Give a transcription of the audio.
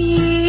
you.